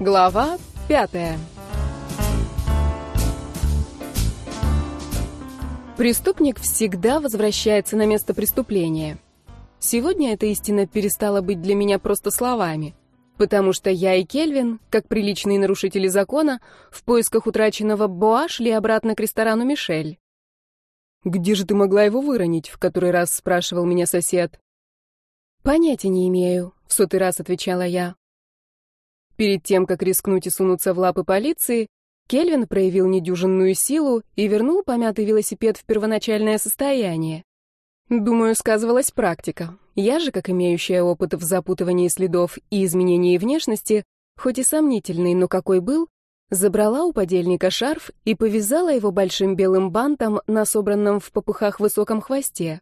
Глава пятая. Преступник всегда возвращается на место преступления. Сегодня эта истина перестала быть для меня просто словами, потому что я и Кельвин, как приличные нарушители закона, в поисках утраченного Боа шли обратно к ресторану «Мишель». «Где же ты могла его выронить?» — в который раз спрашивал меня сосед. «Понятия не имею», — в сотый раз отвечала я. Перед тем, как рискнуть и сунуться в лапы полиции, Кельвин проявил недюжинную силу и вернул помятый велосипед в первоначальное состояние. Думаю, сказывалась практика. Я же, как имеющая опыт в запутывании следов и изменении внешности, хоть и сомнительный, но какой был, забрала у подельника шарф и повязала его большим белым бантом на собранном в попыхах высоком хвосте.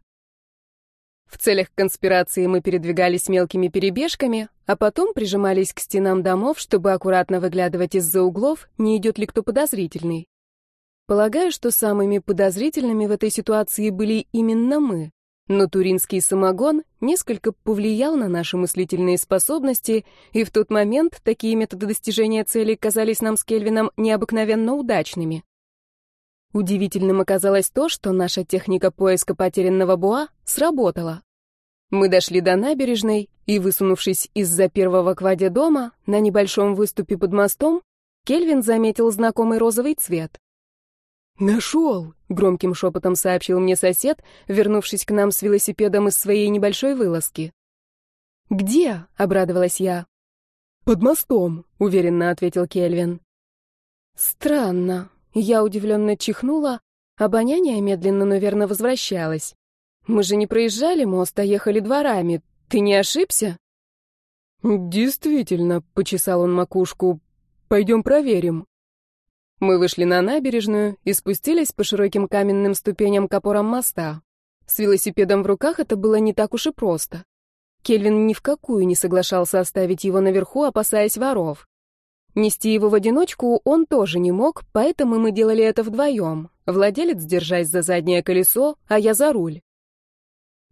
В целях конспирации мы передвигались мелкими перебежками, а потом прижимались к стенам домов, чтобы аккуратно выглядывать из-за углов, не идет ли кто подозрительный. Полагаю, что самыми подозрительными в этой ситуации были именно мы. Но туринский самогон несколько повлиял на наши мыслительные способности, и в тот момент такие методы достижения цели казались нам с Кельвином необыкновенно удачными. Удивительным оказалось то, что наша техника поиска потерянного Буа сработала. Мы дошли до набережной, и, высунувшись из-за первого к воде дома, на небольшом выступе под мостом, Кельвин заметил знакомый розовый цвет. «Нашел!» — громким шепотом сообщил мне сосед, вернувшись к нам с велосипедом из своей небольшой вылазки. «Где?» — обрадовалась я. «Под мостом», — уверенно ответил Кельвин. «Странно. Я удивленно чихнула, обоняние медленно, но верно возвращалось. Мы же не проезжали мост, а ехали дворами. Ты не ошибся? Действительно, почесал он макушку. Пойдем проверим. Мы вышли на набережную и спустились по широким каменным ступеням к опорам моста. С велосипедом в руках это было не так уж и просто. Кельвин ни в какую не соглашался оставить его наверху, опасаясь воров. Нести его в одиночку он тоже не мог, поэтому мы делали это вдвоем. Владелец, держась за заднее колесо, а я за руль.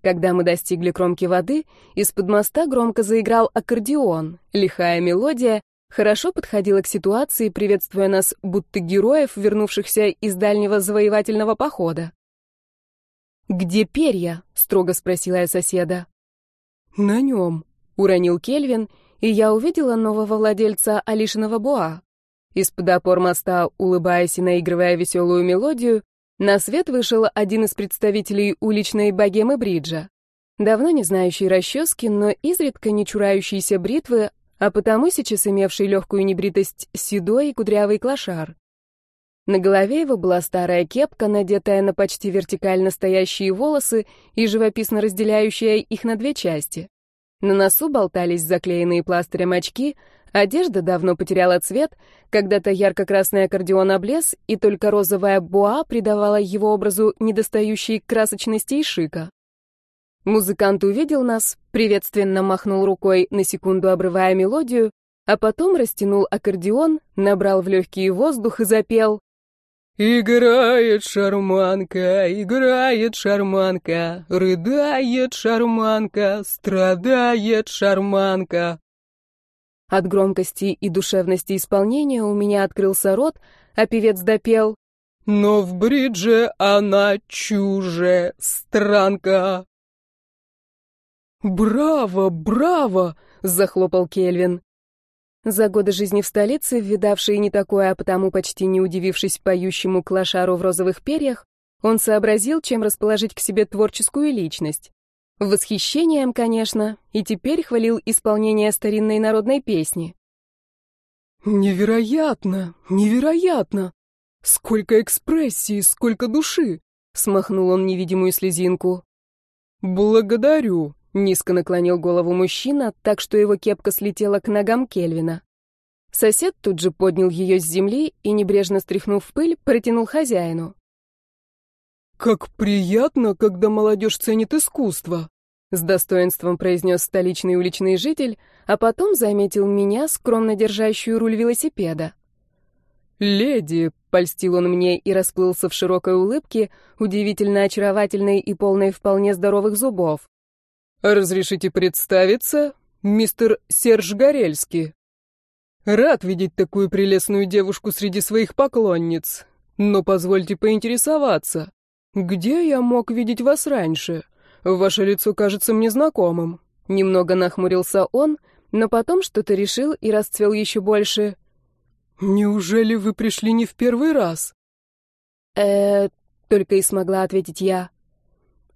Когда мы достигли кромки воды, из-под моста громко заиграл аккордеон. Лихая мелодия хорошо подходила к ситуации, приветствуя нас, будто героев, вернувшихся из дальнего завоевательного похода. «Где перья?» — строго спросила я соседа. «На нем», — уронил Кельвин и я увидела нового владельца Алишиного Буа. Из-под опор моста, улыбаясь и наигрывая веселую мелодию, на свет вышел один из представителей уличной богемы Бриджа. Давно не знающий расчески, но изредка не чурающийся бритвы, а потому сейчас имевший легкую небритость седой и кудрявый клошар. На голове его была старая кепка, надетая на почти вертикально стоящие волосы и живописно разделяющая их на две части. На носу болтались заклеенные пластырем очки, одежда давно потеряла цвет, когда-то ярко-красный аккордеон облез, и только розовая буа придавала его образу недостающей красочности и шика. Музыкант увидел нас, приветственно махнул рукой, на секунду обрывая мелодию, а потом растянул аккордеон, набрал в легкий воздух и запел Играет шарманка, играет шарманка, рыдает шарманка, страдает шарманка. От громкости и душевности исполнения у меня открылся рот, а певец допел «Но в бридже она чуже странка». «Браво, браво!» — захлопал Кельвин. За годы жизни в столице, видавший не такое, а потому почти не удивившись поющему клашару в розовых перьях, он сообразил, чем расположить к себе творческую личность. Восхищением, конечно, и теперь хвалил исполнение старинной народной песни. «Невероятно! Невероятно! Сколько экспрессии, сколько души!» — смахнул он невидимую слезинку. «Благодарю!» Низко наклонил голову мужчина, так что его кепка слетела к ногам Кельвина. Сосед тут же поднял ее с земли и, небрежно стряхнув пыль, протянул хозяину. «Как приятно, когда молодежь ценит искусство!» С достоинством произнес столичный уличный житель, а потом заметил меня, скромно держащую руль велосипеда. «Леди!» — польстил он мне и расплылся в широкой улыбке, удивительно очаровательной и полной вполне здоровых зубов. «Разрешите представиться? Мистер Серж Горельский». Рад видеть такую прелестную девушку среди своих поклонниц. Но позвольте поинтересоваться, где я мог видеть вас раньше? Ваше лицо кажется мне знакомым. Немного нахмурился он, но потом что-то решил и расцвел еще больше. Неужели вы пришли не в первый раз? Э, только и смогла ответить я.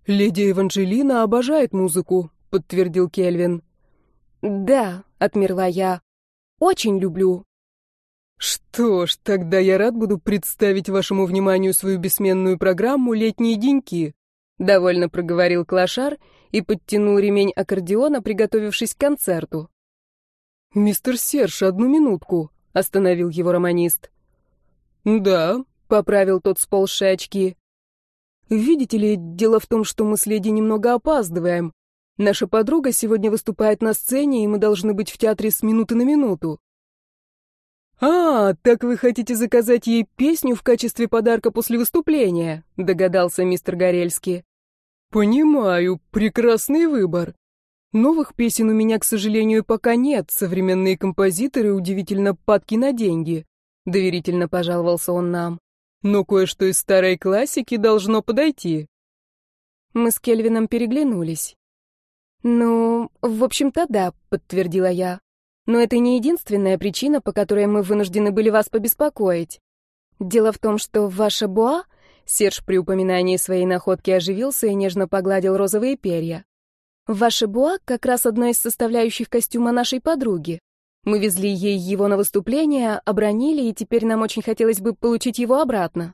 Леди Эванжелина обожает музыку, подтвердил Кельвин. Да, отмерла я. Очень люблю. Что ж, тогда я рад буду представить вашему вниманию свою бессменную программу «Летние деньки», довольно проговорил Клашар и подтянул ремень аккордеона, приготовившись к концерту. «Мистер Серж, одну минутку», — остановил его романист. «Да», — поправил тот сползшие очки. «Видите ли, дело в том, что мы с леди немного опаздываем. Наша подруга сегодня выступает на сцене, и мы должны быть в театре с минуты на минуту. «А, так вы хотите заказать ей песню в качестве подарка после выступления?» — догадался мистер Горельский. «Понимаю, прекрасный выбор. Новых песен у меня, к сожалению, пока нет. Современные композиторы удивительно падки на деньги», — доверительно пожаловался он нам. «Но кое-что из старой классики должно подойти». Мы с Кельвином переглянулись. «Ну, в общем-то, да», — подтвердила я. «Но это не единственная причина, по которой мы вынуждены были вас побеспокоить. Дело в том, что ваша Буа...» Серж при упоминании своей находки оживился и нежно погладил розовые перья. «Ваша Буа как раз одна из составляющих костюма нашей подруги. Мы везли ей его на выступление, обронили, и теперь нам очень хотелось бы получить его обратно».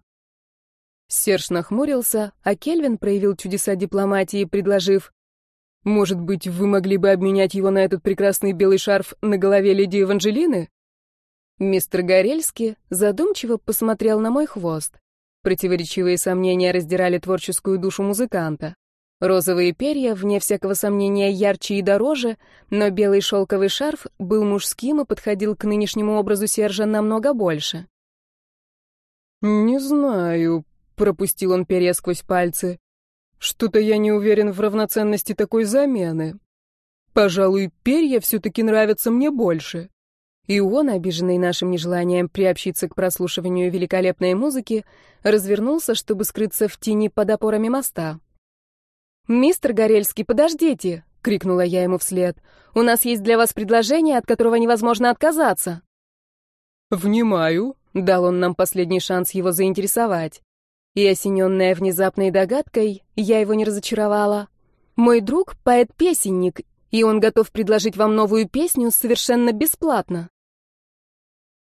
Серж нахмурился, а Кельвин проявил чудеса дипломатии, предложив может быть, вы могли бы обменять его на этот прекрасный белый шарф на голове леди Эванжелины? Мистер Горельский задумчиво посмотрел на мой хвост. Противоречивые сомнения раздирали творческую душу музыканта. Розовые перья, вне всякого сомнения, ярче и дороже, но белый шелковый шарф был мужским и подходил к нынешнему образу Сержа намного больше. «Не знаю», — пропустил он перья сквозь пальцы. Что-то я не уверен в равноценности такой замены. Пожалуй, перья все-таки нравятся мне больше. И он, обиженный нашим нежеланием приобщиться к прослушиванию великолепной музыки, развернулся, чтобы скрыться в тени под опорами моста. «Мистер Горельский, подождите!» — крикнула я ему вслед. «У нас есть для вас предложение, от которого невозможно отказаться». «Внимаю», — дал он нам последний шанс его заинтересовать. И, осененная внезапной догадкой, я его не разочаровала. Мой друг — поэт-песенник, и он готов предложить вам новую песню совершенно бесплатно.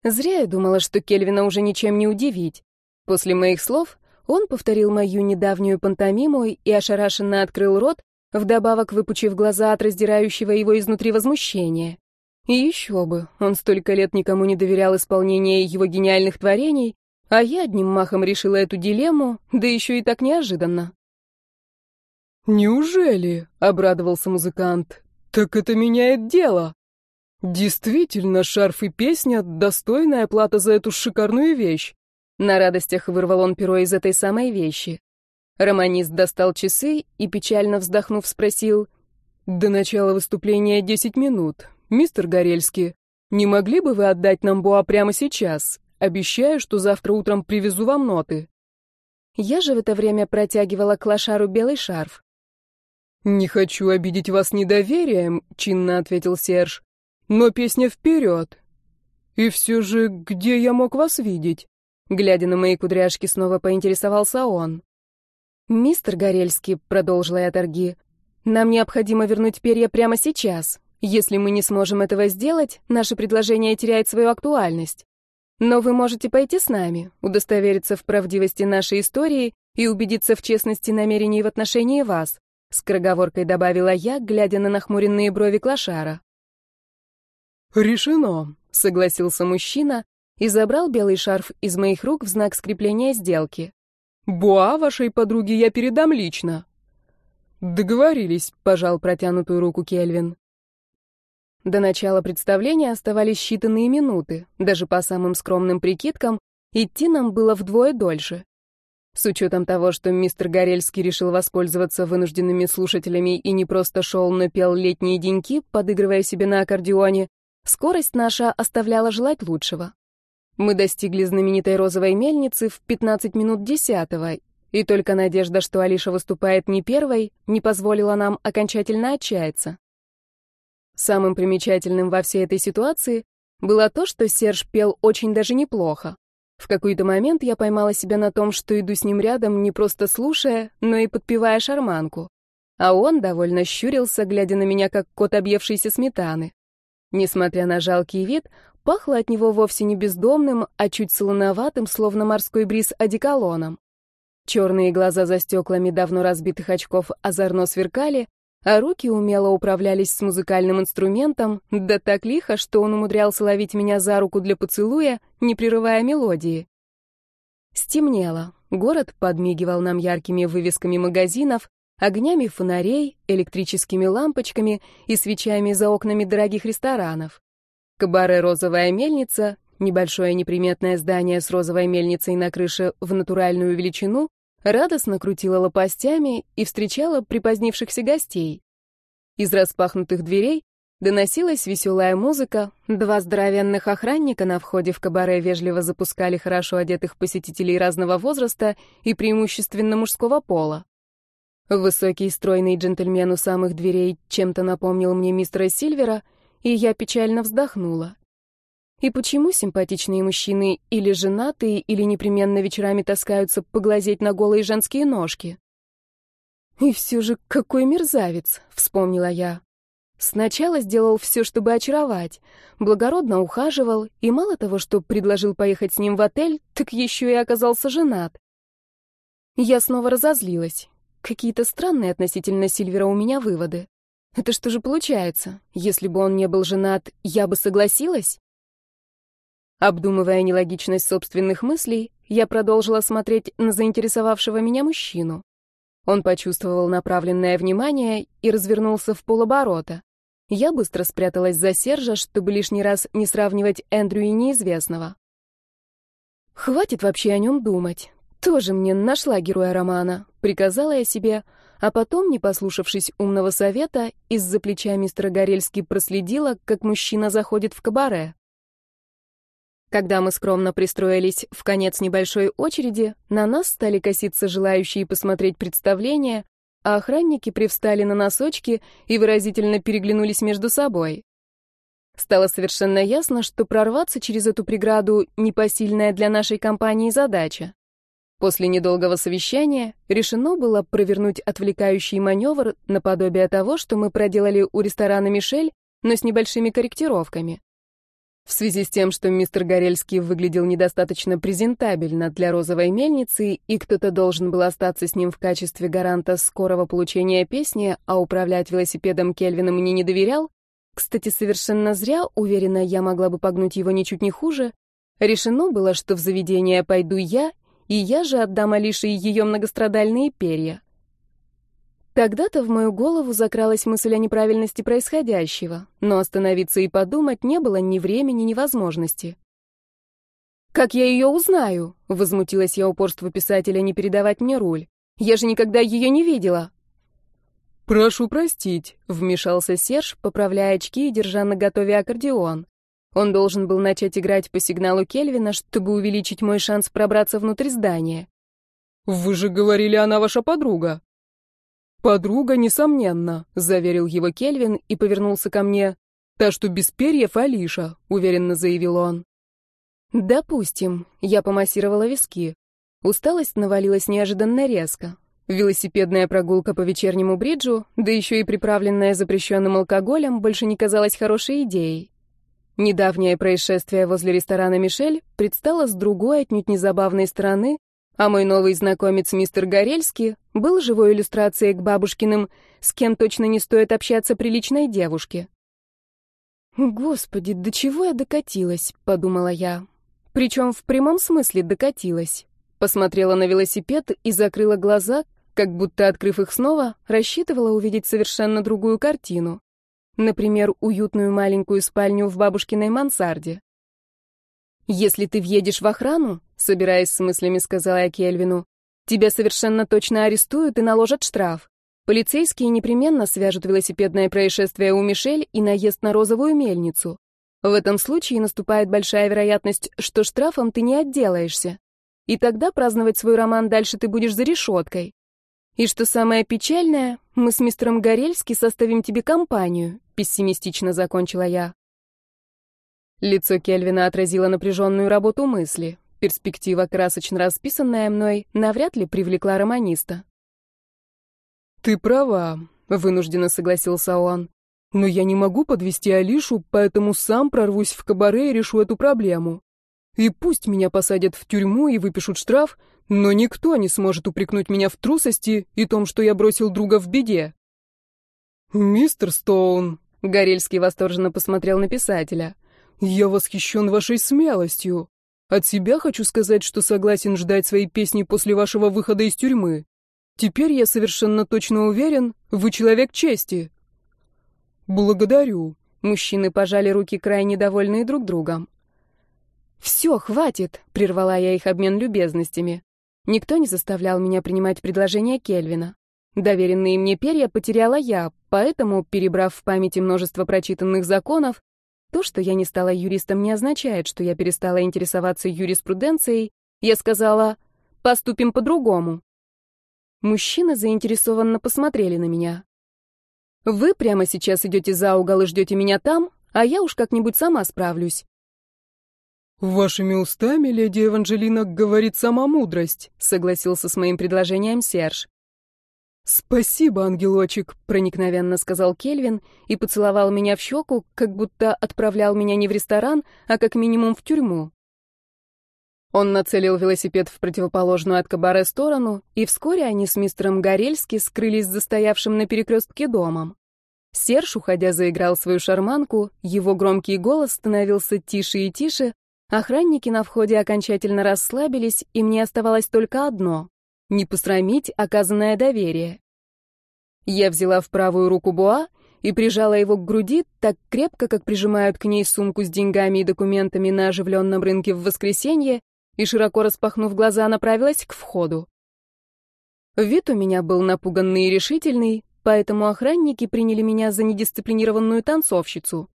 Зря я думала, что Кельвина уже ничем не удивить. После моих слов он повторил мою недавнюю пантомиму и ошарашенно открыл рот, вдобавок выпучив глаза от раздирающего его изнутри возмущения. И еще бы, он столько лет никому не доверял исполнение его гениальных творений, а я одним махом решила эту дилемму, да еще и так неожиданно. «Неужели?» — обрадовался музыкант. «Так это меняет дело. Действительно, шарф и песня — достойная плата за эту шикарную вещь». На радостях вырвал он перо из этой самой вещи. Романист достал часы и, печально вздохнув, спросил. «До начала выступления десять минут. Мистер Горельский, не могли бы вы отдать нам Боа прямо сейчас? Обещаю, что завтра утром привезу вам ноты». Я же в это время протягивала к лошару белый шарф. «Не хочу обидеть вас недоверием», — чинно ответил Серж. «Но песня вперед. И все же, где я мог вас видеть?» Глядя на мои кудряшки, снова поинтересовался он. «Мистер Горельский», — продолжила я торги, — «нам необходимо вернуть перья прямо сейчас. Если мы не сможем этого сделать, наше предложение теряет свою актуальность. Но вы можете пойти с нами, удостовериться в правдивости нашей истории и убедиться в честности намерений в отношении вас», — скороговоркой добавила я, глядя на нахмуренные брови Клашара. «Решено», — согласился мужчина и забрал белый шарф из моих рук в знак скрепления сделки. «Буа вашей подруге я передам лично». «Договорились», — пожал протянутую руку Кельвин. До начала представления оставались считанные минуты, даже по самым скромным прикидкам, идти нам было вдвое дольше. С учетом того, что мистер Горельский решил воспользоваться вынужденными слушателями и не просто шел, но пел летние деньки, подыгрывая себе на аккордеоне, Скорость наша оставляла желать лучшего. Мы достигли знаменитой розовой мельницы в 15 минут десятого, и только надежда, что Алиша выступает не первой, не позволила нам окончательно отчаяться. Самым примечательным во всей этой ситуации было то, что Серж пел очень даже неплохо. В какой-то момент я поймала себя на том, что иду с ним рядом, не просто слушая, но и подпевая шарманку. А он довольно щурился, глядя на меня, как кот объевшийся сметаны. Несмотря на жалкий вид, пахло от него вовсе не бездомным, а чуть солоноватым, словно морской бриз одеколоном. Черные глаза за стеклами давно разбитых очков озорно сверкали, а руки умело управлялись с музыкальным инструментом, да так лихо, что он умудрялся ловить меня за руку для поцелуя, не прерывая мелодии. Стемнело. Город подмигивал нам яркими вывесками магазинов, огнями фонарей, электрическими лампочками и свечами за окнами дорогих ресторанов. Кабаре «Розовая мельница», небольшое неприметное здание с розовой мельницей на крыше в натуральную величину, радостно крутила лопастями и встречала припозднившихся гостей. Из распахнутых дверей доносилась веселая музыка, два здоровенных охранника на входе в кабаре вежливо запускали хорошо одетых посетителей разного возраста и преимущественно мужского пола. Высокий стройный джентльмен у самых дверей чем-то напомнил мне мистера Сильвера, и я печально вздохнула. И почему симпатичные мужчины или женатые, или непременно вечерами таскаются поглазеть на голые женские ножки? И все же какой мерзавец, вспомнила я. Сначала сделал все, чтобы очаровать, благородно ухаживал, и мало того, что предложил поехать с ним в отель, так еще и оказался женат. Я снова разозлилась. Какие-то странные относительно Сильвера у меня выводы. Это что же получается? Если бы он не был женат, я бы согласилась? Обдумывая нелогичность собственных мыслей, я продолжила смотреть на заинтересовавшего меня мужчину. Он почувствовал направленное внимание и развернулся в полоборота. Я быстро спряталась за Сержа, чтобы лишний раз не сравнивать Эндрю и неизвестного. «Хватит вообще о нем думать. Тоже мне нашла героя романа», — приказала я себе, а потом, не послушавшись умного совета, из-за плеча мистера Горельски проследила, как мужчина заходит в кабаре. Когда мы скромно пристроились в конец небольшой очереди, на нас стали коситься желающие посмотреть представление, а охранники привстали на носочки и выразительно переглянулись между собой. Стало совершенно ясно, что прорваться через эту преграду — непосильная для нашей компании задача. После недолгого совещания решено было провернуть отвлекающий маневр наподобие того, что мы проделали у ресторана «Мишель», но с небольшими корректировками. В связи с тем, что мистер Горельский выглядел недостаточно презентабельно для розовой мельницы, и кто-то должен был остаться с ним в качестве гаранта скорого получения песни, а управлять велосипедом Кельвином мне не доверял, кстати, совершенно зря, уверена, я могла бы погнуть его ничуть не хуже, решено было, что в заведение пойду я, и я же отдам Алише ее многострадальные перья. Тогда-то в мою голову закралась мысль о неправильности происходящего, но остановиться и подумать не было ни времени, ни возможности. «Как я ее узнаю?» — возмутилась я упорство писателя не передавать мне руль. «Я же никогда ее не видела». «Прошу простить», — вмешался Серж, поправляя очки и держа на готове аккордеон. Он должен был начать играть по сигналу Кельвина, чтобы увеличить мой шанс пробраться внутрь здания. «Вы же говорили, она ваша подруга». «Подруга, несомненно», — заверил его Кельвин и повернулся ко мне. «Та, что без перьев, Алиша», — уверенно заявил он. «Допустим», — я помассировала виски. Усталость навалилась неожиданно резко. Велосипедная прогулка по вечернему бриджу, да еще и приправленная запрещенным алкоголем, больше не казалась хорошей идеей. Недавнее происшествие возле ресторана «Мишель» предстало с другой, отнюдь незабавной стороны, а мой новый знакомец мистер Горельский был живой иллюстрацией к бабушкиным «С кем точно не стоит общаться приличной девушке». «Господи, до чего я докатилась?» — подумала я. Причем в прямом смысле докатилась. Посмотрела на велосипед и закрыла глаза, как будто, открыв их снова, рассчитывала увидеть совершенно другую картину. Например, уютную маленькую спальню в бабушкиной мансарде. «Если ты въедешь в охрану, — собираясь с мыслями, сказала я Кельвину, — тебя совершенно точно арестуют и наложат штраф. Полицейские непременно свяжут велосипедное происшествие у Мишель и наезд на розовую мельницу. В этом случае наступает большая вероятность, что штрафом ты не отделаешься. И тогда праздновать свой роман дальше ты будешь за решеткой. И что самое печальное, мы с мистером Горельски составим тебе компанию, пессимистично закончила я. Лицо Кельвина отразило напряженную работу мысли. Перспектива, красочно расписанная мной, навряд ли привлекла романиста. «Ты права», — вынужденно согласился он. Но я не могу подвести Алишу, поэтому сам прорвусь в кабаре и решу эту проблему. И пусть меня посадят в тюрьму и выпишут штраф, но никто не сможет упрекнуть меня в трусости и том, что я бросил друга в беде. Мистер Стоун, Горельский восторженно посмотрел на писателя. Я восхищен вашей смелостью. От себя хочу сказать, что согласен ждать своей песни после вашего выхода из тюрьмы. Теперь я совершенно точно уверен, вы человек чести. «Благодарю». Мужчины пожали руки крайне довольные друг другом. «Все, хватит», — прервала я их обмен любезностями. Никто не заставлял меня принимать предложение Кельвина. Доверенные мне перья потеряла я, поэтому, перебрав в памяти множество прочитанных законов, то, что я не стала юристом, не означает, что я перестала интересоваться юриспруденцией, я сказала «поступим по-другому». Мужчины заинтересованно посмотрели на меня. Вы прямо сейчас идете за угол и ждете меня там, а я уж как-нибудь сама справлюсь. «Вашими устами, леди Эванжелина, говорит сама мудрость», — согласился с моим предложением Серж. «Спасибо, ангелочек», — проникновенно сказал Кельвин и поцеловал меня в щеку, как будто отправлял меня не в ресторан, а как минимум в тюрьму. Он нацелил велосипед в противоположную от кабаре сторону, и вскоре они с мистером Горельски скрылись за стоявшим на перекрестке домом. Серж, уходя, заиграл свою шарманку, его громкий голос становился тише и тише, охранники на входе окончательно расслабились, и мне оставалось только одно — не посрамить оказанное доверие. Я взяла в правую руку Буа и прижала его к груди так крепко, как прижимают к ней сумку с деньгами и документами на оживленном рынке в воскресенье, и, широко распахнув глаза, направилась к входу. Вид у меня был напуганный и решительный, поэтому охранники приняли меня за недисциплинированную танцовщицу.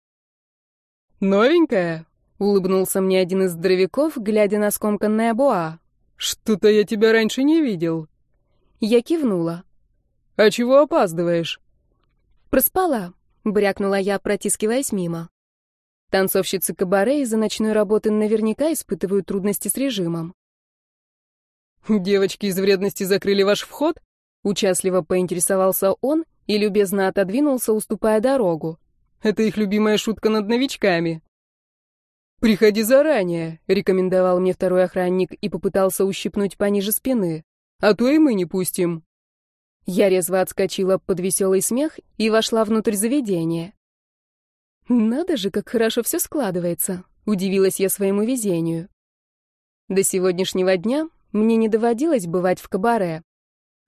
«Новенькая?» — улыбнулся мне один из здоровяков, глядя на скомканное боа. «Что-то я тебя раньше не видел». Я кивнула. «А чего опаздываешь?» «Проспала», — брякнула я, протискиваясь мимо. Танцовщицы кабаре из-за ночной работы наверняка испытывают трудности с режимом. «Девочки из вредности закрыли ваш вход?» Участливо поинтересовался он и любезно отодвинулся, уступая дорогу. «Это их любимая шутка над новичками». «Приходи заранее», — рекомендовал мне второй охранник и попытался ущипнуть пониже спины. «А то и мы не пустим». Я резво отскочила под веселый смех и вошла внутрь заведения. Надо же, как хорошо все складывается, удивилась я своему везению. До сегодняшнего дня мне не доводилось бывать в кабаре.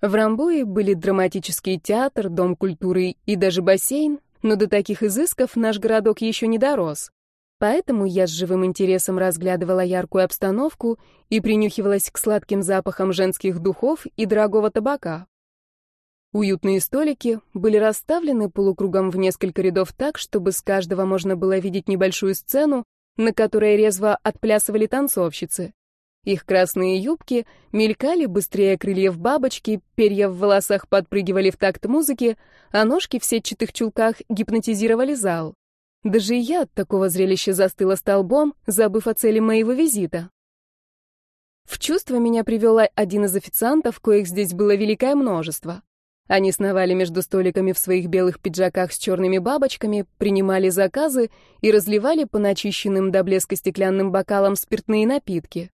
В Рамбуе были драматический театр, дом культуры и даже бассейн, но до таких изысков наш городок еще не дорос. Поэтому я с живым интересом разглядывала яркую обстановку и принюхивалась к сладким запахам женских духов и дорогого табака. Уютные столики были расставлены полукругом в несколько рядов так, чтобы с каждого можно было видеть небольшую сцену, на которой резво отплясывали танцовщицы. Их красные юбки мелькали быстрее крыльев бабочки, перья в волосах подпрыгивали в такт музыки, а ножки в сетчатых чулках гипнотизировали зал. Даже я от такого зрелища застыла столбом, забыв о цели моего визита. В чувство меня привел один из официантов, коих здесь было великое множество. Они сновали между столиками в своих белых пиджаках с черными бабочками, принимали заказы и разливали по начищенным до блеска стеклянным бокалам спиртные напитки.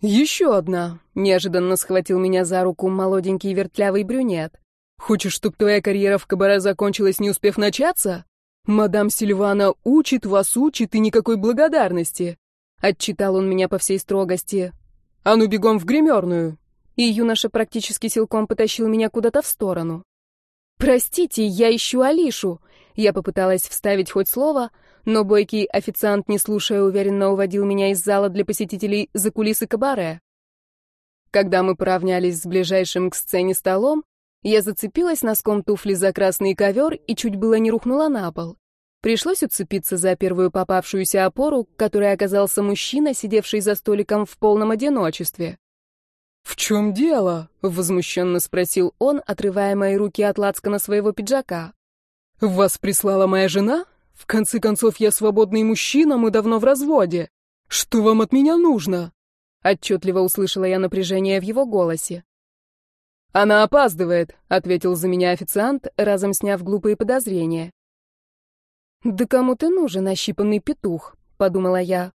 «Еще одна!» — неожиданно схватил меня за руку молоденький вертлявый брюнет. «Хочешь, чтоб твоя карьера в кабаре закончилась, не успев начаться? Мадам Сильвана учит вас, учит, и никакой благодарности!» Отчитал он меня по всей строгости. «А ну бегом в гримерную! и юноша практически силком потащил меня куда-то в сторону. «Простите, я ищу Алишу!» Я попыталась вставить хоть слово, но бойкий официант, не слушая, уверенно уводил меня из зала для посетителей за кулисы кабаре. Когда мы поравнялись с ближайшим к сцене столом, я зацепилась носком туфли за красный ковер и чуть было не рухнула на пол. Пришлось уцепиться за первую попавшуюся опору, которой оказался мужчина, сидевший за столиком в полном одиночестве. «В чем дело?» — возмущенно спросил он, отрывая мои руки от лацкана своего пиджака. «Вас прислала моя жена? В конце концов, я свободный мужчина, мы давно в разводе. Что вам от меня нужно?» Отчетливо услышала я напряжение в его голосе. «Она опаздывает», — ответил за меня официант, разом сняв глупые подозрения. «Да кому ты нужен, ощипанный петух?» — подумала я.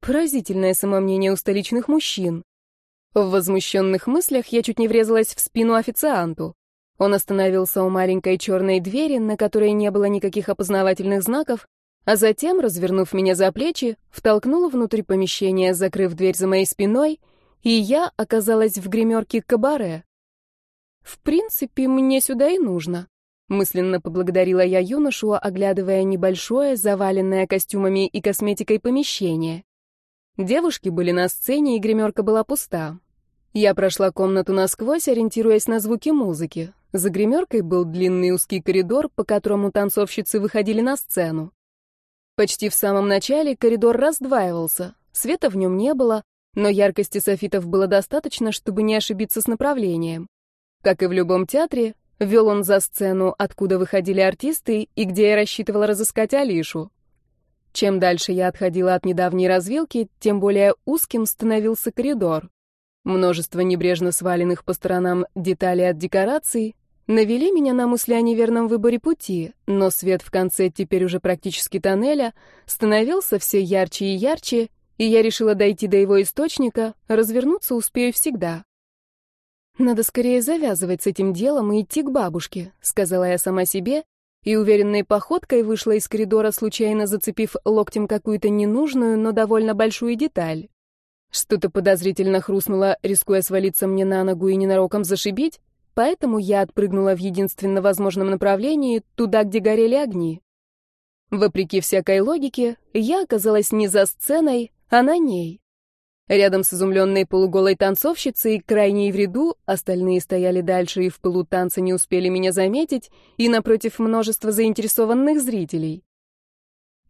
Поразительное самомнение у столичных мужчин. В возмущенных мыслях я чуть не врезалась в спину официанту. Он остановился у маленькой черной двери, на которой не было никаких опознавательных знаков, а затем, развернув меня за плечи, втолкнул внутрь помещения, закрыв дверь за моей спиной, и я оказалась в гримерке кабаре. В принципе, мне сюда и нужно. Мысленно поблагодарила я юношу, оглядывая небольшое, заваленное костюмами и косметикой помещение. Девушки были на сцене, и гримерка была пуста. Я прошла комнату насквозь, ориентируясь на звуки музыки. За гримеркой был длинный узкий коридор, по которому танцовщицы выходили на сцену. Почти в самом начале коридор раздваивался, света в нем не было, но яркости софитов было достаточно, чтобы не ошибиться с направлением. Как и в любом театре, вел он за сцену, откуда выходили артисты и где я рассчитывала разыскать Алишу. Чем дальше я отходила от недавней развилки, тем более узким становился коридор. Множество небрежно сваленных по сторонам деталей от декораций навели меня на мысли о неверном выборе пути, но свет в конце теперь уже практически тоннеля становился все ярче и ярче, и я решила дойти до его источника, развернуться успею всегда. «Надо скорее завязывать с этим делом и идти к бабушке», — сказала я сама себе, и уверенной походкой вышла из коридора, случайно зацепив локтем какую-то ненужную, но довольно большую деталь. Что-то подозрительно хрустнуло, рискуя свалиться мне на ногу и ненароком зашибить, поэтому я отпрыгнула в единственно возможном направлении, туда, где горели огни. Вопреки всякой логике, я оказалась не за сценой, а на ней. Рядом с изумленной полуголой танцовщицей, крайней в ряду, остальные стояли дальше и в пылу танца не успели меня заметить, и напротив множества заинтересованных зрителей.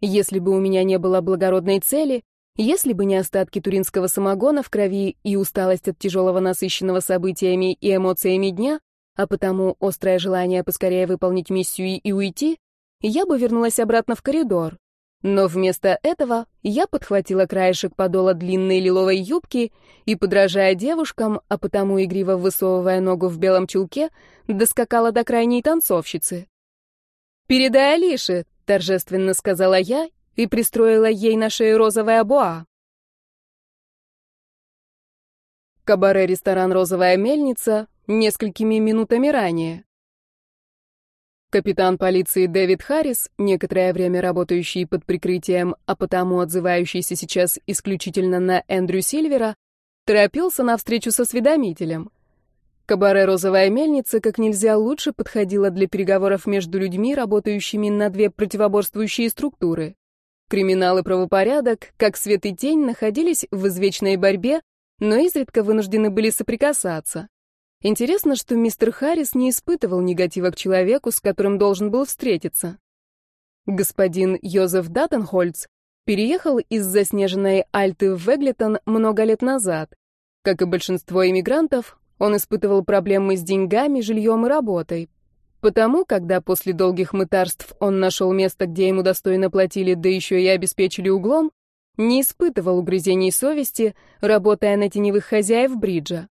Если бы у меня не было благородной цели, если бы не остатки туринского самогона в крови и усталость от тяжелого насыщенного событиями и эмоциями дня, а потому острое желание поскорее выполнить миссию и уйти, я бы вернулась обратно в коридор. Но вместо этого я подхватила краешек подола длинной лиловой юбки и, подражая девушкам, а потому игриво высовывая ногу в белом чулке, доскакала до крайней танцовщицы. «Передай Алише», — торжественно сказала я и пристроила ей на шею розовое боа. Кабаре-ресторан «Розовая мельница» несколькими минутами ранее. Капитан полиции Дэвид Харрис, некоторое время работающий под прикрытием, а потому отзывающийся сейчас исключительно на Эндрю Сильвера, торопился на встречу со осведомителем. Кабаре «Розовая мельница» как нельзя лучше подходила для переговоров между людьми, работающими на две противоборствующие структуры. Криминал и правопорядок, как свет и тень, находились в извечной борьбе, но изредка вынуждены были соприкасаться. Интересно, что мистер Харрис не испытывал негатива к человеку, с которым должен был встретиться. Господин Йозеф Даттенхольц переехал из заснеженной Альты в Веглетон много лет назад. Как и большинство иммигрантов, он испытывал проблемы с деньгами, жильем и работой. Потому, когда после долгих мытарств он нашел место, где ему достойно платили, да еще и обеспечили углом, не испытывал угрызений совести, работая на теневых хозяев бриджа.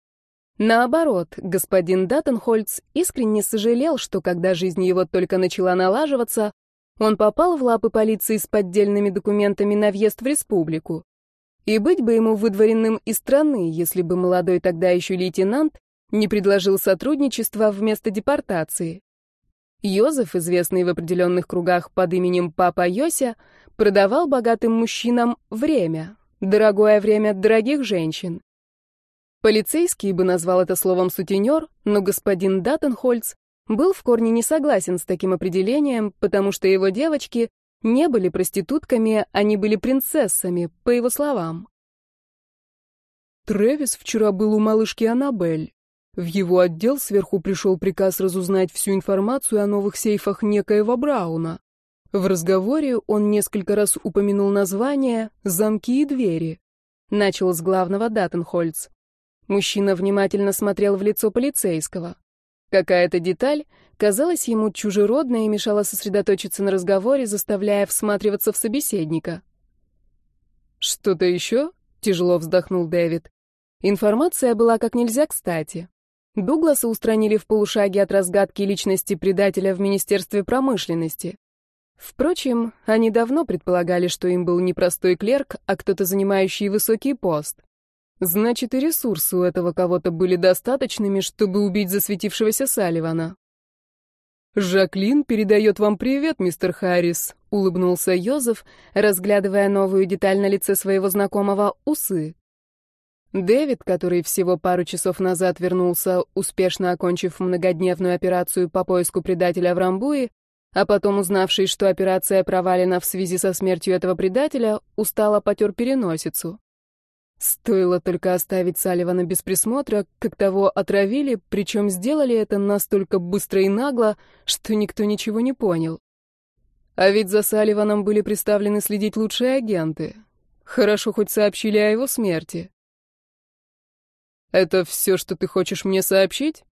Наоборот, господин Даттенхольц искренне сожалел, что когда жизнь его только начала налаживаться, он попал в лапы полиции с поддельными документами на въезд в республику. И быть бы ему выдворенным из страны, если бы молодой тогда еще лейтенант не предложил сотрудничество вместо депортации. Йозеф, известный в определенных кругах под именем Папа Йося, продавал богатым мужчинам время, дорогое время дорогих женщин. Полицейский бы назвал это словом сутенер, но господин Даттенхольц был в корне не согласен с таким определением, потому что его девочки не были проститутками, они были принцессами, по его словам. Трэвис вчера был у малышки Аннабель. В его отдел сверху пришел приказ разузнать всю информацию о новых сейфах некоего Брауна. В разговоре он несколько раз упомянул название «замки и двери». Начал с главного Даттенхольц. Мужчина внимательно смотрел в лицо полицейского. Какая-то деталь казалась ему чужеродной и мешала сосредоточиться на разговоре, заставляя всматриваться в собеседника. «Что-то еще?» — тяжело вздохнул Дэвид. Информация была как нельзя кстати. Дугласа устранили в полушаге от разгадки личности предателя в Министерстве промышленности. Впрочем, они давно предполагали, что им был не простой клерк, а кто-то, занимающий высокий пост. Значит, и ресурсы у этого кого-то были достаточными, чтобы убить засветившегося Салливана. «Жаклин передает вам привет, мистер Харрис», — улыбнулся Йозеф, разглядывая новую деталь на лице своего знакомого — усы. Дэвид, который всего пару часов назад вернулся, успешно окончив многодневную операцию по поиску предателя в Рамбуе, а потом узнавший, что операция провалена в связи со смертью этого предателя, устало потер переносицу. Стоило только оставить Салливана без присмотра, как того отравили, причем сделали это настолько быстро и нагло, что никто ничего не понял. А ведь за Салливаном были представлены следить лучшие агенты. Хорошо хоть сообщили о его смерти. «Это все, что ты хочешь мне сообщить?»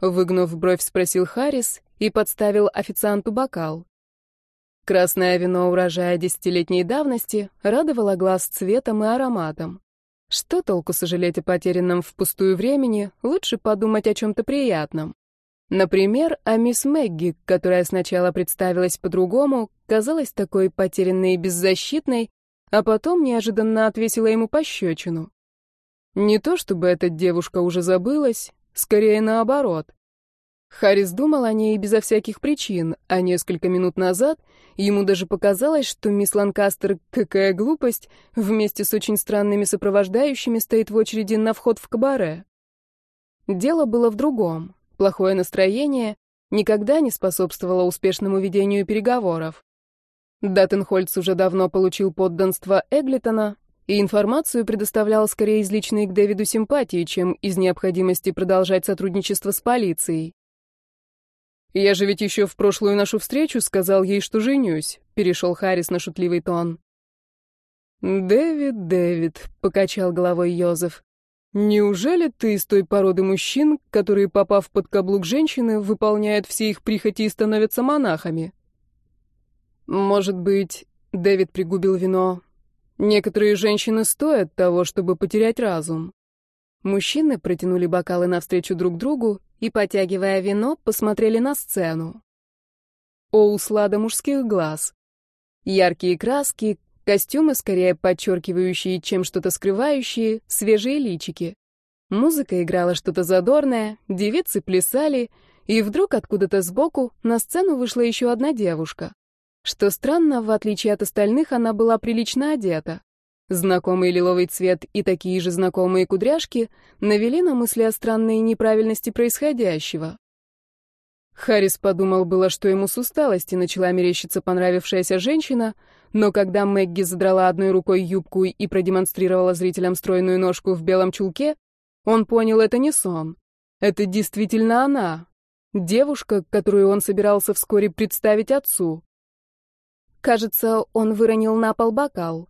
Выгнув бровь, спросил Харрис и подставил официанту бокал. Красное вино урожая десятилетней давности радовало глаз цветом и ароматом. Что толку сожалеть о потерянном впустую времени, лучше подумать о чем-то приятном. Например, о мисс Мэгги, которая сначала представилась по-другому, казалась такой потерянной и беззащитной, а потом неожиданно отвесила ему пощечину. Не то чтобы эта девушка уже забылась, скорее наоборот. Харрис думал о ней безо всяких причин, а несколько минут назад ему даже показалось, что мисс Ланкастер, какая глупость, вместе с очень странными сопровождающими стоит в очереди на вход в кабаре. Дело было в другом. Плохое настроение никогда не способствовало успешному ведению переговоров. Даттенхольц уже давно получил подданство Эглитона, и информацию предоставлял скорее из личной к Дэвиду симпатии, чем из необходимости продолжать сотрудничество с полицией. «Я же ведь еще в прошлую нашу встречу сказал ей, что женюсь», — перешел Харрис на шутливый тон. «Дэвид, Дэвид», — покачал головой Йозеф, — «неужели ты из той породы мужчин, которые, попав под каблук женщины, выполняют все их прихоти и становятся монахами?» «Может быть...» — Дэвид пригубил вино. «Некоторые женщины стоят того, чтобы потерять разум». Мужчины протянули бокалы навстречу друг другу и, потягивая вино, посмотрели на сцену. О услада мужских глаз. Яркие краски, костюмы, скорее подчеркивающие, чем что-то скрывающие, свежие личики. Музыка играла что-то задорное, девицы плясали, и вдруг откуда-то сбоку на сцену вышла еще одна девушка. Что странно, в отличие от остальных, она была прилично одета. Знакомый лиловый цвет и такие же знакомые кудряшки навели на мысли о странной неправильности происходящего. Харрис подумал было, что ему с усталости начала мерещиться понравившаяся женщина, но когда Мэгги задрала одной рукой юбку и продемонстрировала зрителям стройную ножку в белом чулке, он понял, это не сон. Это действительно она. Девушка, которую он собирался вскоре представить отцу. Кажется, он выронил на пол бокал.